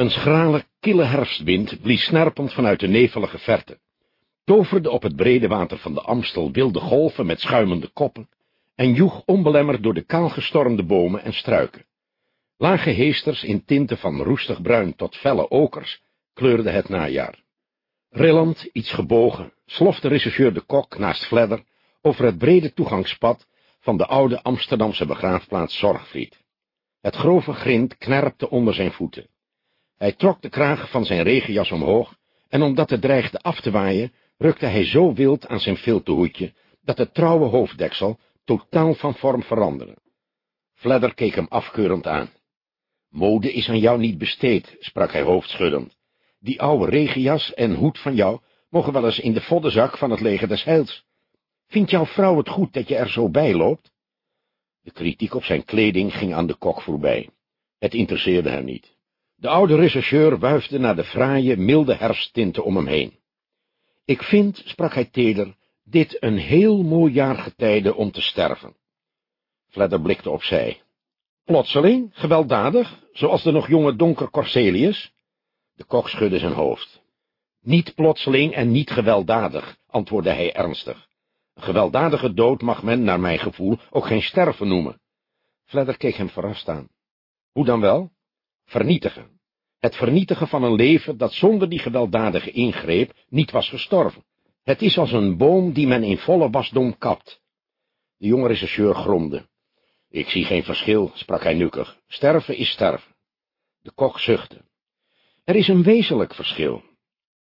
Een schrale, kille herfstwind blies snerpend vanuit de nevelige verte, toverde op het brede water van de Amstel wilde golven met schuimende koppen en joeg onbelemmerd door de kaalgestormde bomen en struiken. Lage heesters in tinten van roestig bruin tot felle okers kleurde het najaar. Rillend, iets gebogen, slof de rechercheur de kok naast Fledder over het brede toegangspad van de oude Amsterdamse begraafplaats Zorgvliet. Het grove grind knerpte onder zijn voeten. Hij trok de kraag van zijn regenjas omhoog, en omdat het dreigde af te waaien, rukte hij zo wild aan zijn filtehoedje, dat het trouwe hoofddeksel totaal van vorm veranderde. Fledder keek hem afkeurend aan. Mode is aan jou niet besteed, sprak hij hoofdschuddend. Die oude regenjas en hoed van jou mogen wel eens in de voddenzak van het leger des heils. Vindt jouw vrouw het goed dat je er zo bij loopt? De kritiek op zijn kleding ging aan de kok voorbij. Het interesseerde hem niet. De oude rechercheur wuifde naar de fraaie, milde herfsttinten om hem heen. Ik vind, sprak hij teder, dit een heel mooi jaargetijde om te sterven. Fledder blikte opzij. Plotseling, gewelddadig, zoals de nog jonge donker Corselius? De kok schudde zijn hoofd. Niet plotseling en niet gewelddadig, antwoordde hij ernstig. Een gewelddadige dood mag men, naar mijn gevoel, ook geen sterven noemen. Fledder keek hem verrast aan. Hoe dan wel? Vernietigen. Het vernietigen van een leven dat zonder die gewelddadige ingreep niet was gestorven. Het is als een boom die men in volle wasdom kapt. De jonge rechercheur gromde. Ik zie geen verschil, sprak hij nukkig. Sterven is sterven. De kok zuchtte. Er is een wezenlijk verschil.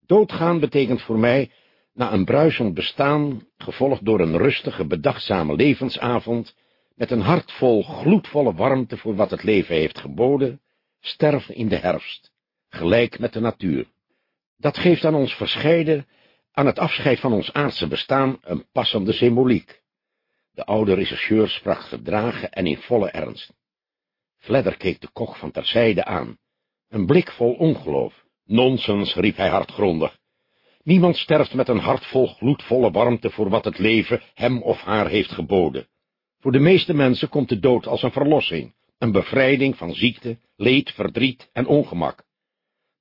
Doodgaan betekent voor mij, na een bruisend bestaan, gevolgd door een rustige, bedachtzame levensavond, met een hart vol gloedvolle warmte voor wat het leven heeft geboden, sterven in de herfst, gelijk met de natuur. Dat geeft aan ons verscheiden, aan het afscheid van ons aardse bestaan, een passende symboliek. De oude rechercheur sprak gedragen en in volle ernst. Fledder keek de kok van terzijde aan, een blik vol ongeloof. Nonsens, riep hij hardgrondig. Niemand sterft met een hart vol gloedvolle warmte voor wat het leven hem of haar heeft geboden. Voor de meeste mensen komt de dood als een verlossing, een bevrijding van ziekte, leed, verdriet en ongemak.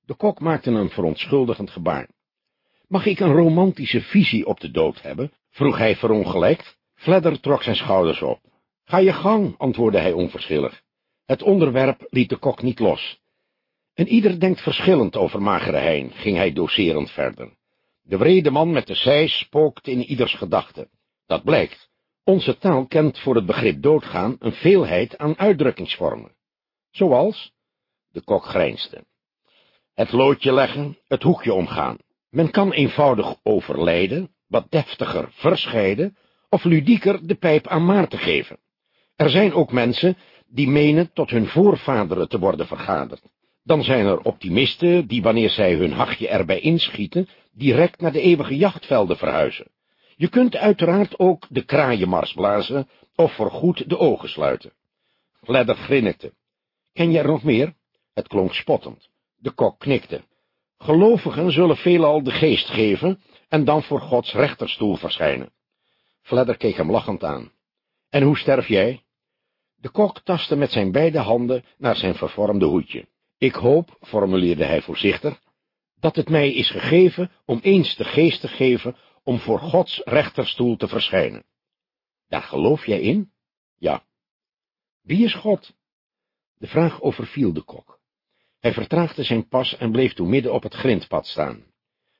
De kok maakte een verontschuldigend gebaar. Mag ik een romantische visie op de dood hebben? vroeg hij verongelijkt. Fledder trok zijn schouders op. Ga je gang, antwoordde hij onverschillig. Het onderwerp liet de kok niet los. En ieder denkt verschillend over Magere Hein, ging hij doserend verder. De wrede man met de zij spookt in ieders gedachten. Dat blijkt. Onze taal kent voor het begrip doodgaan een veelheid aan uitdrukkingsvormen. Zoals? De kok grijnsde. Het loodje leggen, het hoekje omgaan. Men kan eenvoudig overlijden, wat deftiger verscheiden, of ludieker de pijp aan Maarten geven. Er zijn ook mensen die menen tot hun voorvaderen te worden vergaderd. Dan zijn er optimisten die, wanneer zij hun hachje erbij inschieten, direct naar de eeuwige jachtvelden verhuizen. Je kunt uiteraard ook de kraaienmars blazen, of voorgoed de ogen sluiten. Fledder grinnikte. Ken je er nog meer? Het klonk spottend. De kok knikte. Gelovigen zullen veelal de geest geven, en dan voor Gods rechterstoel verschijnen. Fledder keek hem lachend aan. En hoe sterf jij? De kok tastte met zijn beide handen naar zijn vervormde hoedje. Ik hoop, formuleerde hij voorzichtig, dat het mij is gegeven om eens de geest te geven om voor Gods rechterstoel te verschijnen. Daar geloof jij in? Ja. Wie is God? De vraag overviel de kok. Hij vertraagde zijn pas en bleef toen midden op het grindpad staan.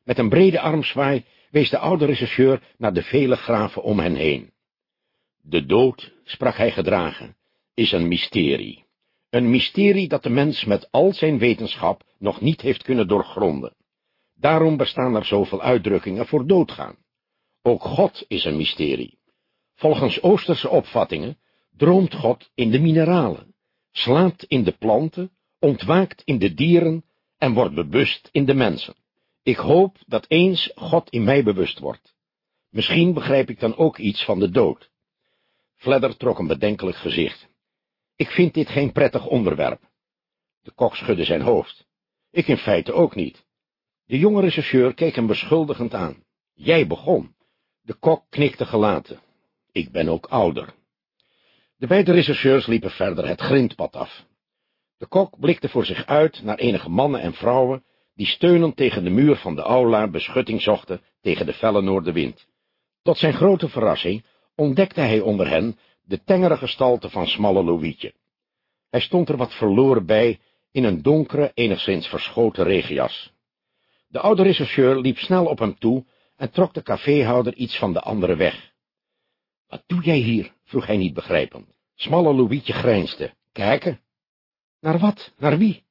Met een brede armzwaai wees de oude rechercheur naar de vele graven om hen heen. De dood, sprak hij gedragen, is een mysterie. Een mysterie dat de mens met al zijn wetenschap nog niet heeft kunnen doorgronden. Daarom bestaan er zoveel uitdrukkingen voor doodgaan. Ook God is een mysterie. Volgens Oosterse opvattingen droomt God in de mineralen, slaapt in de planten, ontwaakt in de dieren en wordt bewust in de mensen. Ik hoop dat eens God in mij bewust wordt. Misschien begrijp ik dan ook iets van de dood. Fledder trok een bedenkelijk gezicht. Ik vind dit geen prettig onderwerp. De kok schudde zijn hoofd. Ik in feite ook niet. De jonge rechercheur keek hem beschuldigend aan. Jij begon. De kok knikte gelaten. Ik ben ook ouder. De beide rechercheurs liepen verder het grindpad af. De kok blikte voor zich uit naar enige mannen en vrouwen, die steunend tegen de muur van de aula beschutting zochten tegen de felle noordenwind. Tot zijn grote verrassing ontdekte hij onder hen de tengere gestalte van smalle Louietje. Hij stond er wat verloren bij, in een donkere, enigszins verschoten regenjas. De oude rechercheur liep snel op hem toe en trok de caféhouder iets van de andere weg. Wat doe jij hier? vroeg hij niet begrijpend. Smalle Louietje grijnsde. Kijken. Naar wat? Naar wie?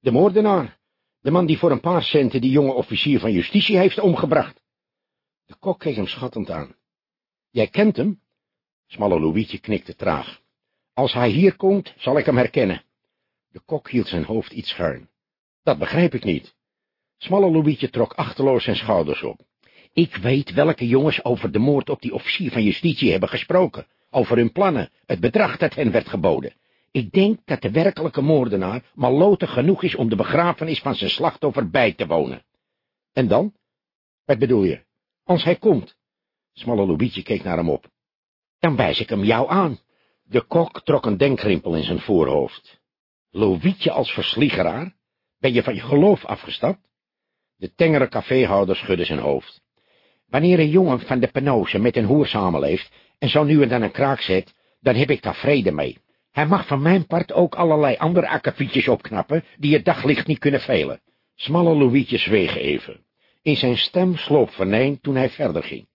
De moordenaar. De man die voor een paar centen die jonge officier van justitie heeft omgebracht. De kok keek hem schattend aan. Jij kent hem? Smalle Louietje knikte traag. Als hij hier komt, zal ik hem herkennen. De kok hield zijn hoofd iets schuin. Dat begrijp ik niet. Smalle Louietje trok achterloos zijn schouders op. Ik weet welke jongens over de moord op die officier van justitie hebben gesproken, over hun plannen, het bedrag dat hen werd geboden. Ik denk dat de werkelijke moordenaar malotig genoeg is om de begrafenis van zijn slachtoffer bij te wonen. En dan? Wat bedoel je? Als hij komt. Smalle Louietje keek naar hem op. Dan wijs ik hem jou aan. De kok trok een denkrimpel in zijn voorhoofd. Louietje als versliegeraar? Ben je van je geloof afgestapt? De tengere caféhouder schudde zijn hoofd. Wanneer een jongen van de penose met een hoer samenleeft en zo nu en dan een kraak zet, dan heb ik daar vrede mee. Hij mag van mijn part ook allerlei andere akkefietjes opknappen, die het daglicht niet kunnen velen. Smalle Louietje zweeg even. In zijn stem sloop venijn toen hij verder ging.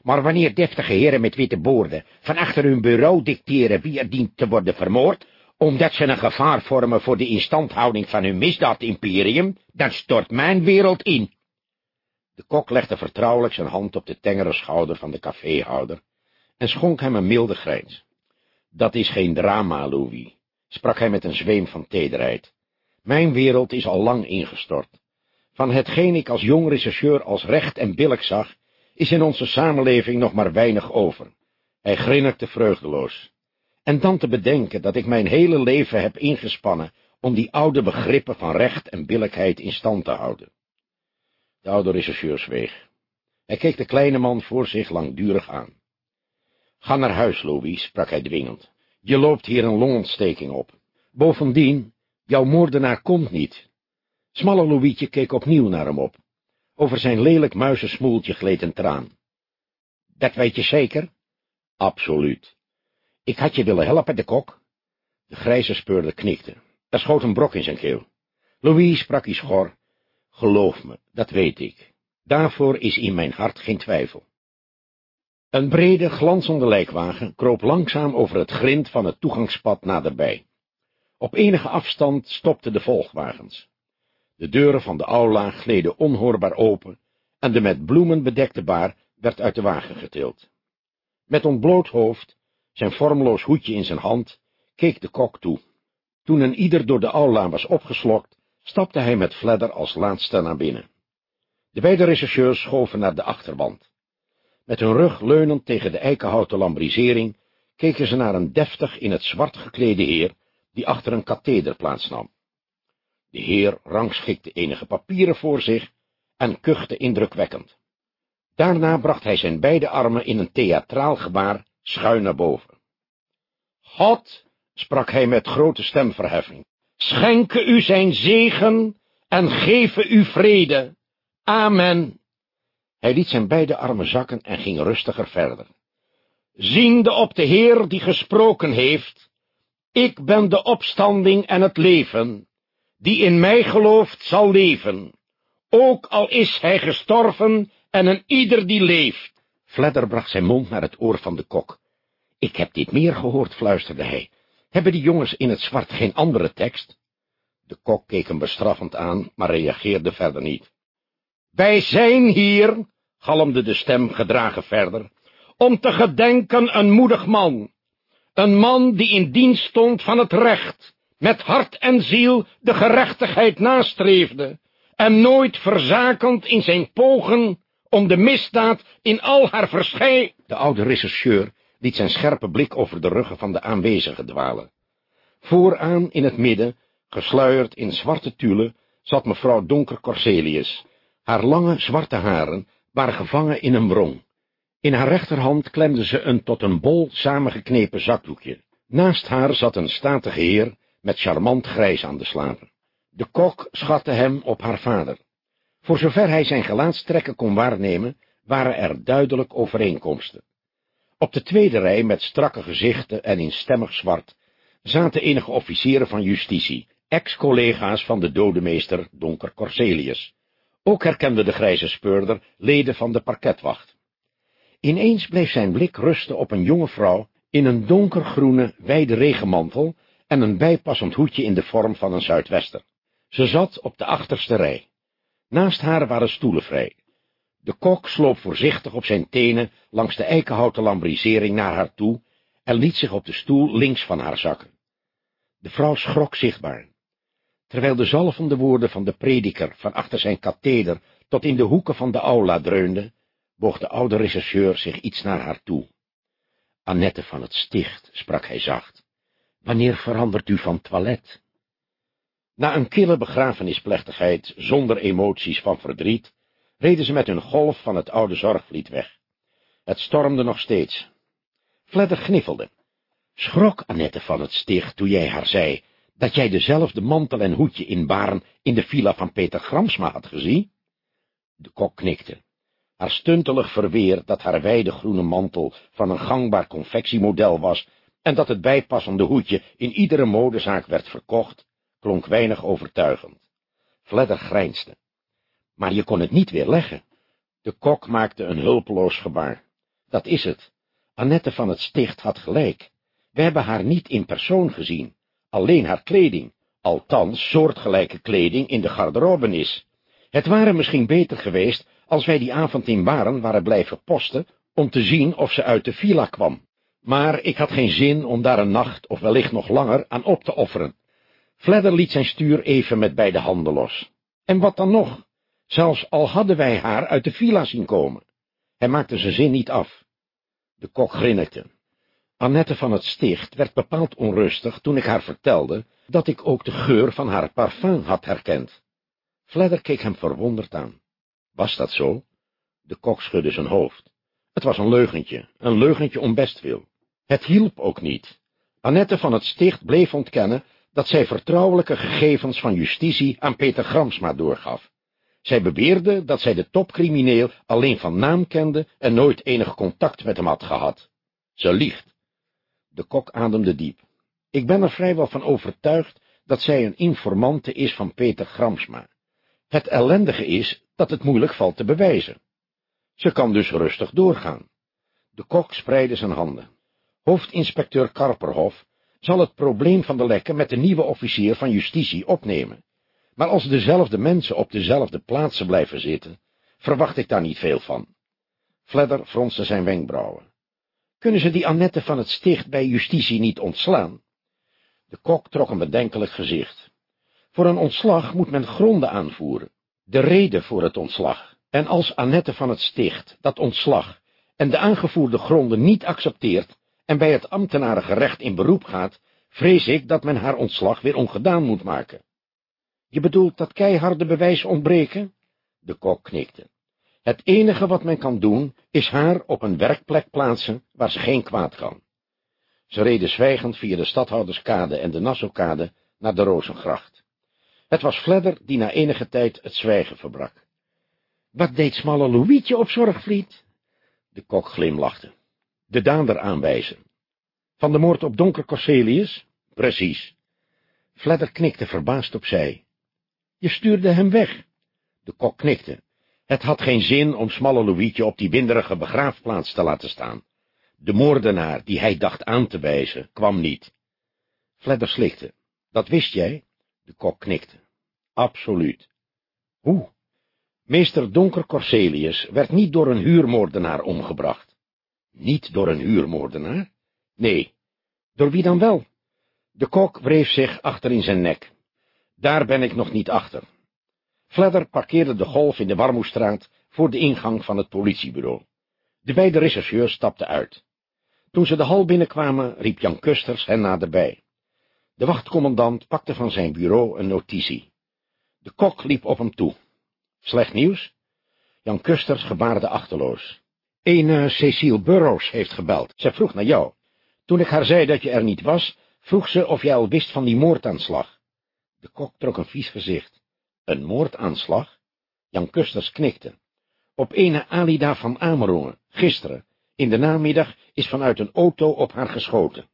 Maar wanneer deftige heren met witte boorden van achter hun bureau dicteren wie er dient te worden vermoord, omdat ze een gevaar vormen voor de instandhouding van hun misdaadimperium, dan stort mijn wereld in. De kok legde vertrouwelijk zijn hand op de tengere schouder van de caféhouder en schonk hem een milde grijns. Dat is geen drama, Louis, sprak hij met een zweem van tederheid. Mijn wereld is al lang ingestort. Van hetgeen ik als jong rechercheur als recht en billig zag, is in onze samenleving nog maar weinig over. Hij grinnikte vreugdeloos. En dan te bedenken dat ik mijn hele leven heb ingespannen om die oude begrippen van recht en billijkheid in stand te houden. De oude rechercheur zweeg. Hij keek de kleine man voor zich langdurig aan. Ga naar huis, Louis, sprak hij dwingend. Je loopt hier een longontsteking op. Bovendien, jouw moordenaar komt niet. Smalle Louietje keek opnieuw naar hem op. Over zijn lelijk muizensmoeltje gleed een traan. Dat weet je zeker? Absoluut. Ik had je willen helpen, de kok. De grijze speurder knikte. Er schoot een brok in zijn keel. Louis sprak iets schor. Geloof me, dat weet ik. Daarvoor is in mijn hart geen twijfel. Een brede, glanzende lijkwagen kroop langzaam over het grind van het toegangspad naderbij. Op enige afstand stopten de volgwagens. De deuren van de aula gleden onhoorbaar open en de met bloemen bedekte baar werd uit de wagen getild. Met ontbloot hoofd, zijn vormloos hoedje in zijn hand, keek de kok toe. Toen een ieder door de aula was opgeslokt, stapte hij met Fledder als laatste naar binnen. De beide rechercheurs schoven naar de achterwand. Met hun rug leunend tegen de eikenhouten lambrisering, keken ze naar een deftig in het zwart geklede heer, die achter een katheder plaatsnam. De heer rangschikte enige papieren voor zich en kuchte indrukwekkend. Daarna bracht hij zijn beide armen in een theatraal gebaar schuin naar boven. God, sprak hij met grote stemverheffing, schenke u zijn zegen en geven u vrede. Amen. Hij liet zijn beide armen zakken en ging rustiger verder. Ziende op de Heer die gesproken heeft, ik ben de opstanding en het leven, die in mij gelooft zal leven, ook al is hij gestorven en een ieder die leeft. Fledder bracht zijn mond naar het oor van de kok. Ik heb dit meer gehoord, fluisterde hij. Hebben die jongens in het zwart geen andere tekst? De kok keek hem bestraffend aan, maar reageerde verder niet. Wij zijn hier, galmde de stem gedragen verder, om te gedenken een moedig man, een man die in dienst stond van het recht, met hart en ziel de gerechtigheid nastreefde, en nooit verzakend in zijn pogen om de misdaad in al haar verschij... De oude rechercheur liet zijn scherpe blik over de ruggen van de aanwezigen dwalen. Vooraan in het midden, gesluierd in zwarte tulle, zat mevrouw Donker Corselius. Haar lange zwarte haren waren gevangen in een wrong. In haar rechterhand klemde ze een tot een bol samengeknepen zakdoekje. Naast haar zat een statige heer, met charmant grijs aan de slapen. De kok schatte hem op haar vader. Voor zover hij zijn gelaatstrekken kon waarnemen, waren er duidelijk overeenkomsten. Op de tweede rij, met strakke gezichten en in stemmig zwart, zaten enige officieren van justitie, ex-collega's van de dodemeester Donker Corselius. Ook herkende de grijze speurder leden van de parketwacht. Ineens bleef zijn blik rusten op een jonge vrouw in een donkergroene, wijde regenmantel en een bijpassend hoedje in de vorm van een zuidwester. Ze zat op de achterste rij. Naast haar waren stoelen vrij. De kok sloop voorzichtig op zijn tenen langs de eikenhouten lambrisering naar haar toe en liet zich op de stoel links van haar zakken. De vrouw schrok zichtbaar. Terwijl de zalvende woorden van de prediker van achter zijn katheder tot in de hoeken van de aula dreunden, boog de oude rechercheur zich iets naar haar toe. Annette van het sticht, sprak hij zacht, wanneer verandert u van toilet? Na een kille begrafenisplechtigheid, zonder emoties van verdriet, reden ze met hun golf van het oude zorgvliet weg. Het stormde nog steeds. Fledder gniffelde. Schrok Annette van het sticht toen jij haar zei, dat jij dezelfde mantel en hoedje in Baren in de villa van Peter Gramsma had gezien? De kok knikte. Haar stuntelig verweer dat haar wijde groene mantel van een gangbaar confectiemodel was en dat het bijpassende hoedje in iedere modezaak werd verkocht, klonk weinig overtuigend. Fledder grijnsde. Maar je kon het niet weer leggen. De kok maakte een hulpeloos gebaar. Dat is het. Annette van het sticht had gelijk. We hebben haar niet in persoon gezien, alleen haar kleding, althans soortgelijke kleding in de garderobe is. Het waren misschien beter geweest als wij die avond in Baren waren blijven posten, om te zien of ze uit de villa kwam. Maar ik had geen zin om daar een nacht, of wellicht nog langer, aan op te offeren. Fledder liet zijn stuur even met beide handen los. En wat dan nog? Zelfs al hadden wij haar uit de villa zien komen. Hij maakte zijn zin niet af. De kok grinnikte. Annette van het sticht werd bepaald onrustig toen ik haar vertelde dat ik ook de geur van haar parfum had herkend. Fledder keek hem verwonderd aan. Was dat zo? De kok schudde zijn hoofd. Het was een leugentje, een leugentje om bestwil. Het hielp ook niet. Annette van het sticht bleef ontkennen dat zij vertrouwelijke gegevens van justitie aan Peter Gramsma doorgaf. Zij beweerde dat zij de topcrimineel alleen van naam kende en nooit enig contact met hem had gehad. Ze liegt. De kok ademde diep. Ik ben er vrijwel van overtuigd dat zij een informante is van Peter Gramsma. Het ellendige is dat het moeilijk valt te bewijzen. Ze kan dus rustig doorgaan. De kok spreidde zijn handen. Hoofdinspecteur Karperhof zal het probleem van de lekken met de nieuwe officier van justitie opnemen. Maar als dezelfde mensen op dezelfde plaatsen blijven zitten, verwacht ik daar niet veel van. Fledder fronste zijn wenkbrauwen. Kunnen ze die Annette van het sticht bij justitie niet ontslaan? De kok trok een bedenkelijk gezicht. Voor een ontslag moet men gronden aanvoeren, de reden voor het ontslag. En als Annette van het sticht dat ontslag en de aangevoerde gronden niet accepteert en bij het ambtenarengerecht in beroep gaat, vrees ik dat men haar ontslag weer ongedaan moet maken. Je bedoelt dat keiharde bewijs ontbreken? De kok knikte. Het enige wat men kan doen, is haar op een werkplek plaatsen waar ze geen kwaad kan. Ze reden zwijgend via de stadhouderskade en de Nassaukade naar de Rozengracht. Het was Fledder die na enige tijd het zwijgen verbrak. Wat deed smalle Louietje op Zorgvliet? De kok glimlachte. De dader aanwijzen. Van de moord op Donker Corselius? Precies. Fledder knikte verbaasd opzij. Je stuurde hem weg. De kok knikte. Het had geen zin om smalle Louietje op die winderige begraafplaats te laten staan. De moordenaar, die hij dacht aan te wijzen, kwam niet. Fledder slikte. Dat wist jij? De kok knikte. Absoluut. Hoe? Meester Donker Corselius werd niet door een huurmoordenaar omgebracht. Niet door een huurmoordenaar? Nee. Door wie dan wel? De kok wreef zich achter in zijn nek. Daar ben ik nog niet achter. Fledder parkeerde de golf in de Warmoestraat voor de ingang van het politiebureau. De beide rechercheurs stapten uit. Toen ze de hal binnenkwamen, riep Jan Kusters hen naderbij. De wachtcommandant pakte van zijn bureau een notitie. De kok liep op hem toe. Slecht nieuws? Jan Kusters gebaarde achterloos. Een uh, Cecile Burroughs heeft gebeld. Zij vroeg naar jou. Toen ik haar zei dat je er niet was, vroeg ze of jij al wist van die moordaanslag. De kok trok een vies gezicht. Een moordaanslag? Jan Kusters knikte. Op ene Alida van Amerongen, gisteren, in de namiddag, is vanuit een auto op haar geschoten.